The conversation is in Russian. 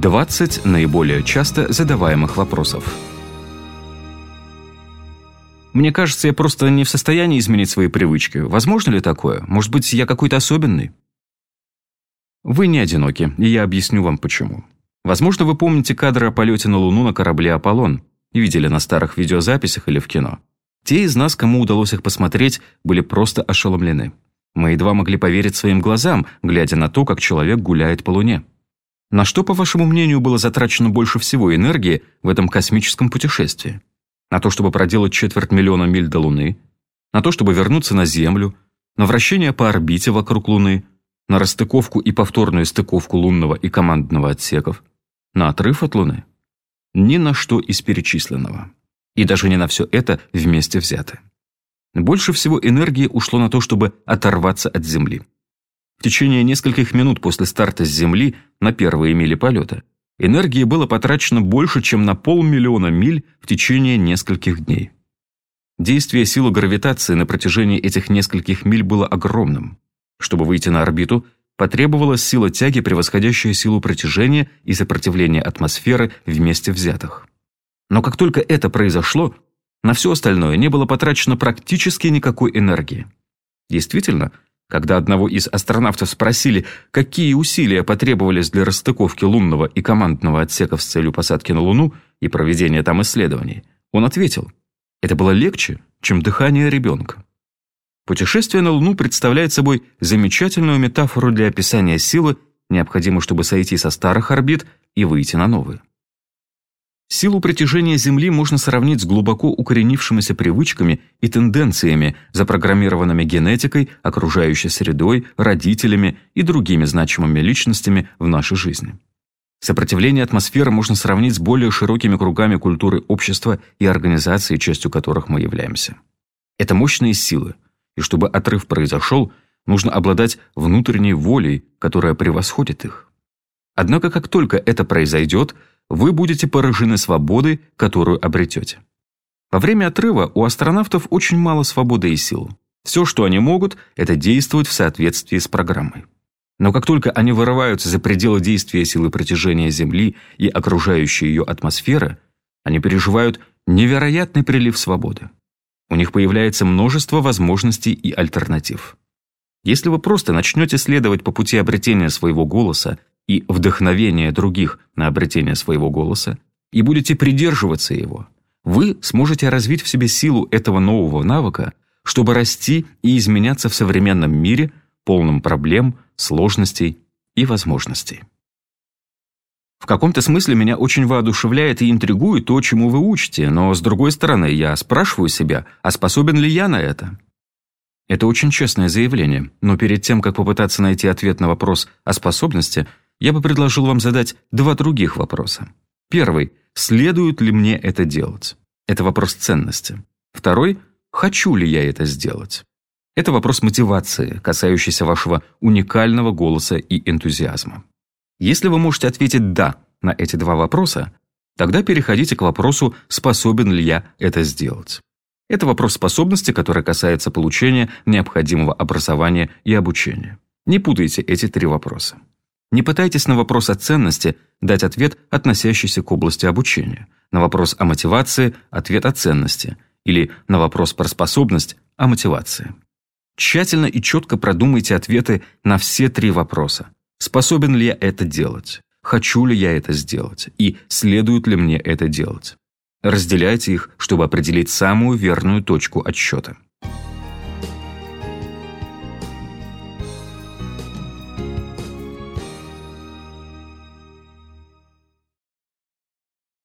20 наиболее часто задаваемых вопросов. Мне кажется, я просто не в состоянии изменить свои привычки. Возможно ли такое? Может быть, я какой-то особенный? Вы не одиноки, и я объясню вам почему. Возможно, вы помните кадры о полете на Луну на корабле «Аполлон» и видели на старых видеозаписях или в кино. Те из нас, кому удалось их посмотреть, были просто ошеломлены. Мы едва могли поверить своим глазам, глядя на то, как человек гуляет по Луне. На что, по вашему мнению, было затрачено больше всего энергии в этом космическом путешествии? На то, чтобы проделать четверть миллиона миль до Луны? На то, чтобы вернуться на Землю? На вращение по орбите вокруг Луны? На расстыковку и повторную стыковку лунного и командного отсеков? На отрыв от Луны? Ни на что из перечисленного. И даже не на все это вместе взято. Больше всего энергии ушло на то, чтобы оторваться от Земли. В течение нескольких минут после старта с Земли на первые мили полета энергии было потрачено больше, чем на полмиллиона миль в течение нескольких дней. Действие силы гравитации на протяжении этих нескольких миль было огромным. Чтобы выйти на орбиту, потребовалась сила тяги, превосходящая силу притяжения и сопротивления атмосферы вместе взятых. Но как только это произошло, на все остальное не было потрачено практически никакой энергии. Действительно, когда одного из астронавтов спросили, какие усилия потребовались для расстыковки лунного и командного отсеков с целью посадки на Луну и проведения там исследований, он ответил, это было легче, чем дыхание ребенка. Путешествие на Луну представляет собой замечательную метафору для описания силы, необходимой, чтобы сойти со старых орбит и выйти на новые. Силу притяжения Земли можно сравнить с глубоко укоренившимися привычками и тенденциями, запрограммированными генетикой, окружающей средой, родителями и другими значимыми личностями в нашей жизни. Сопротивление атмосферы можно сравнить с более широкими кругами культуры общества и организации, частью которых мы являемся. Это мощные силы, и чтобы отрыв произошел, нужно обладать внутренней волей, которая превосходит их. Однако как только это произойдет – вы будете поражены свободой, которую обретете. Во время отрыва у астронавтов очень мало свободы и сил. Все, что они могут, это действовать в соответствии с программой. Но как только они вырываются за пределы действия силы притяжения Земли и окружающей ее атмосферы, они переживают невероятный прилив свободы. У них появляется множество возможностей и альтернатив. Если вы просто начнете следовать по пути обретения своего голоса и вдохновение других на обретение своего голоса, и будете придерживаться его, вы сможете развить в себе силу этого нового навыка, чтобы расти и изменяться в современном мире, полном проблем, сложностей и возможностей. В каком-то смысле меня очень воодушевляет и интригует то, чему вы учите, но, с другой стороны, я спрашиваю себя, а способен ли я на это? Это очень честное заявление, но перед тем, как попытаться найти ответ на вопрос о способности – я бы предложил вам задать два других вопроса. Первый – следует ли мне это делать? Это вопрос ценности. Второй – хочу ли я это сделать? Это вопрос мотивации, касающийся вашего уникального голоса и энтузиазма. Если вы можете ответить «да» на эти два вопроса, тогда переходите к вопросу, способен ли я это сделать. Это вопрос способности, который касается получения необходимого образования и обучения. Не путайте эти три вопроса. Не пытайтесь на вопрос о ценности дать ответ, относящийся к области обучения, на вопрос о мотивации – ответ о ценности, или на вопрос про способность – о мотивации. Тщательно и четко продумайте ответы на все три вопроса. Способен ли я это делать? Хочу ли я это сделать? И следует ли мне это делать? Разделяйте их, чтобы определить самую верную точку отсчета.